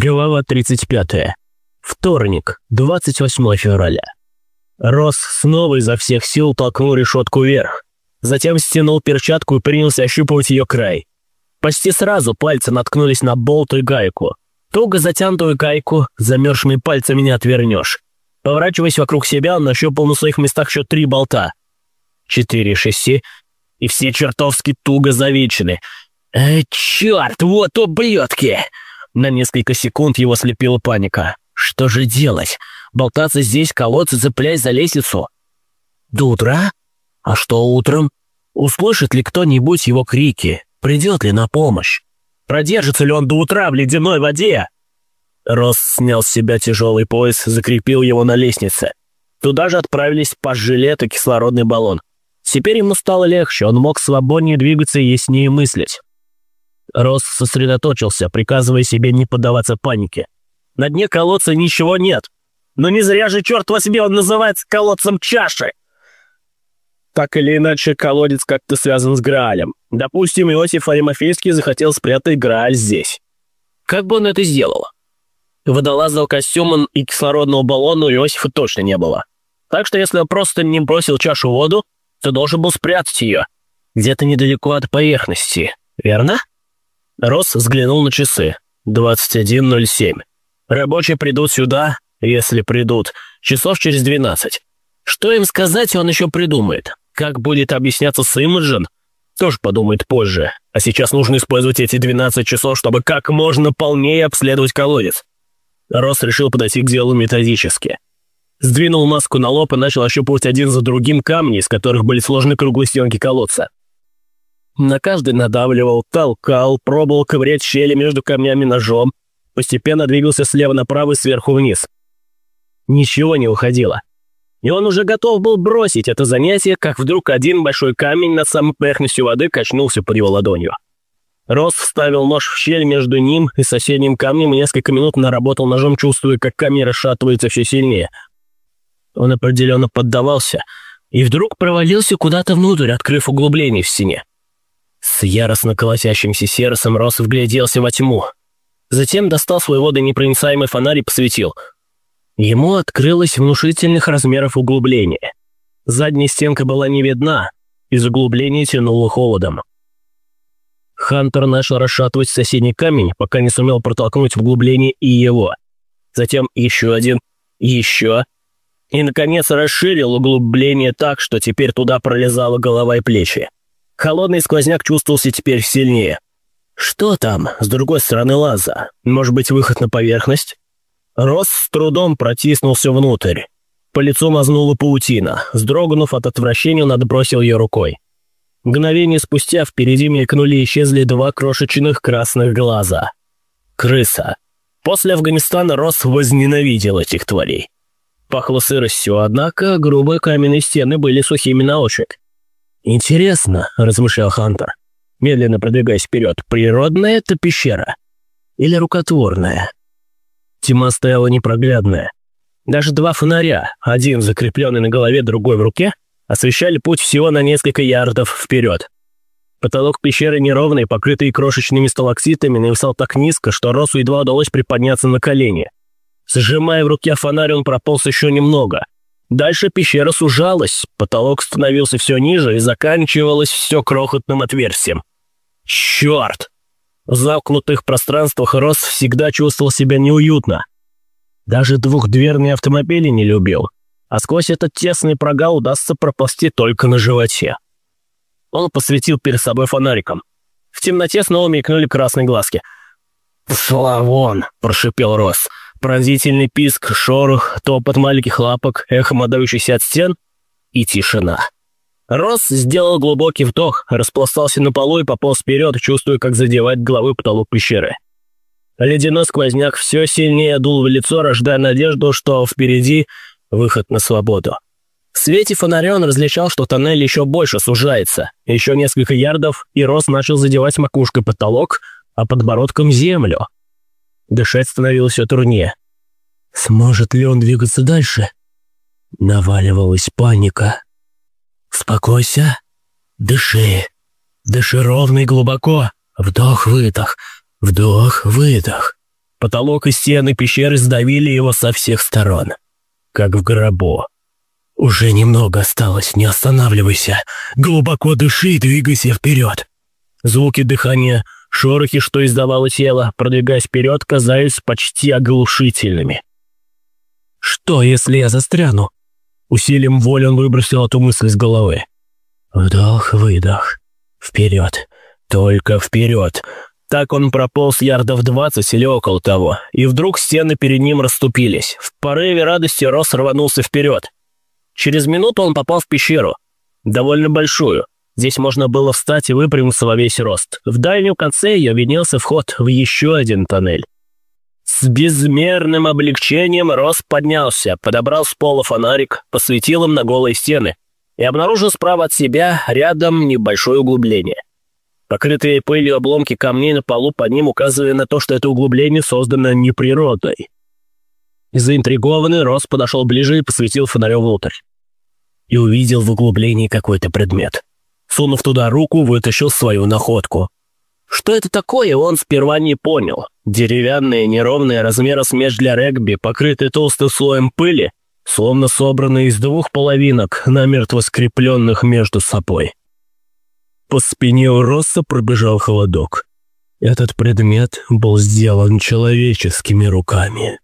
Глава 35. Вторник, 28 февраля. Росс снова изо всех сил толкнул решетку вверх. Затем стянул перчатку и принялся ощупывать ее край. Почти сразу пальцы наткнулись на болт и гайку. Туго затянутую гайку замерзшими пальцами не отвернешь. Поворачиваясь вокруг себя, он нащупал на своих местах еще три болта. Четыре шести, и все чертовски туго завечены. «Э, черт, вот ублюдки!» На несколько секунд его слепила паника. Что же делать? Болтаться здесь, колодцы, цепляясь за лестницу? До утра? А что утром? Услышит ли кто-нибудь его крики? Придет ли на помощь? Продержится ли он до утра в ледяной воде? Росс снял с себя тяжелый пояс, закрепил его на лестнице. Туда же отправились по жилет и кислородный баллон. Теперь ему стало легче, он мог свободнее двигаться и яснее мыслить. Росс сосредоточился, приказывая себе не поддаваться панике. На дне колодца ничего нет. Но не зря же, черт возьми, он называется колодцем чаши. Так или иначе, колодец как-то связан с Граалем. Допустим, Иосиф Аримофейский захотел спрятать Грааль здесь. Как бы он это сделал? Водолазного костюма и кислородного баллона у Иосифа точно не было. Так что если он просто не бросил чашу в воду, то должен был спрятать ее. Где-то недалеко от поверхности, верно? Росс взглянул на часы. 21.07. Рабочие придут сюда, если придут, часов через 12. Что им сказать, он еще придумает. Как будет объясняться с Имаджин, тоже подумает позже. А сейчас нужно использовать эти 12 часов, чтобы как можно полнее обследовать колодец. Росс решил подойти к делу методически. Сдвинул маску на лоб и начал ощупывать один за другим камни, из которых были сложены круглые стенки колодца. На каждый надавливал, толкал, пробовал ковырять щели между камнями ножом, постепенно двигался слева направо и сверху вниз. Ничего не уходило. И он уже готов был бросить это занятие, как вдруг один большой камень над самой поверхностью воды качнулся под его ладонью. Рос вставил нож в щель между ним и соседним камнем и несколько минут наработал ножом, чувствуя, как камень расшатывается все сильнее. Он определенно поддавался и вдруг провалился куда-то внутрь, открыв углубление в стене. С яростно колотящимся сердцем Рос вгляделся во тьму. Затем достал свой водонепроницаемый фонарь и посветил. Ему открылось внушительных размеров углубление. Задняя стенка была не видна, из углубления тянуло холодом. Хантер начал расшатывать соседний камень, пока не сумел протолкнуть в углубление и его. Затем еще один, еще. И, наконец, расширил углубление так, что теперь туда пролезала голова и плечи. Холодный сквозняк чувствовался теперь сильнее. Что там с другой стороны лаза? Может быть, выход на поверхность? Рос с трудом протиснулся внутрь. По лицу мазнула паутина. Сдрогнув от отвращения, он отбросил ее рукой. Мгновение спустя впереди мелькнули и исчезли два крошечных красных глаза. Крыса. После Афганистана Рос возненавидел этих тварей. Пахло сыростью, однако грубые каменные стены были сухими на ощупь. «Интересно», — размышлял Хантер, медленно продвигаясь вперед, «природная это пещера или рукотворная?» Тьма стояла непроглядная. Даже два фонаря, один закрепленный на голове, другой в руке, освещали путь всего на несколько ярдов вперед. Потолок пещеры неровный, покрытый крошечными сталактитами, нависал так низко, что Росу едва удалось приподняться на колени. Сжимая в руке фонарь, он прополз еще немного — Дальше пещера сужалась, потолок становился все ниже и заканчивалось все крохотным отверстием. Черт! В замкнутых пространствах Рос всегда чувствовал себя неуютно. Даже двухдверные автомобили не любил, а сквозь этот тесный прогал удастся проползти только на животе. Он посветил перед собой фонариком. В темноте снова мелькнули красные глазки. «Пошла вон!» – прошипел Росс. Пронзительный писк, шорох, топот маленьких лапок, эхом отдающийся от стен и тишина. Росс сделал глубокий вдох, распластался на полу и пополз вперед, чувствуя, как задевает головой потолок пещеры. Ледяной сквозняк все сильнее дул в лицо, рождая надежду, что впереди выход на свободу. В свете фонаря он различал, что тоннель еще больше сужается. Еще несколько ярдов, и Росс начал задевать макушкой потолок, а подбородком землю. Дышать становилось все труднее. Сможет ли он двигаться дальше? Наваливалась паника. «Успокойся. Дыши. Дыши ровно и глубоко. Вдох-выдох. Вдох-выдох. Потолок и стены пещеры сдавили его со всех сторон, как в гробу. «Уже немного осталось, не останавливайся. Глубоко дыши и двигайся вперед». Звуки дыхания, шорохи, что издавало тело, продвигаясь вперед, казались почти оглушительными. «Что, если я застряну?» Усилием воли он выбросил эту мысль из головы. Вдох-выдох. Вперед. Только вперед. Так он прополз ярдов двадцать или около того, и вдруг стены перед ним расступились. В порыве радости Рос рванулся вперед. Через минуту он попал в пещеру. Довольно большую. Здесь можно было встать и выпрямиться во весь рост. В дальнем конце ее виднелся вход в еще один тоннель. С безмерным облегчением Рос поднялся, подобрал с пола фонарик, посветил им на голые стены и обнаружил справа от себя рядом небольшое углубление. Покрытые пылью обломки камней на полу под ним указывали на то, что это углубление создано не природой. Заинтригованный, Рос подошел ближе и посветил фонарем внутрь. И увидел в углублении какой-то предмет. Сунув туда руку, вытащил свою находку. Что это такое, он сперва не понял. Деревянные, неровные размера смеш для регби, покрытые толстым слоем пыли, словно собранные из двух половинок, намертво скрепленных между собой. По спине у Росса пробежал холодок. Этот предмет был сделан человеческими руками.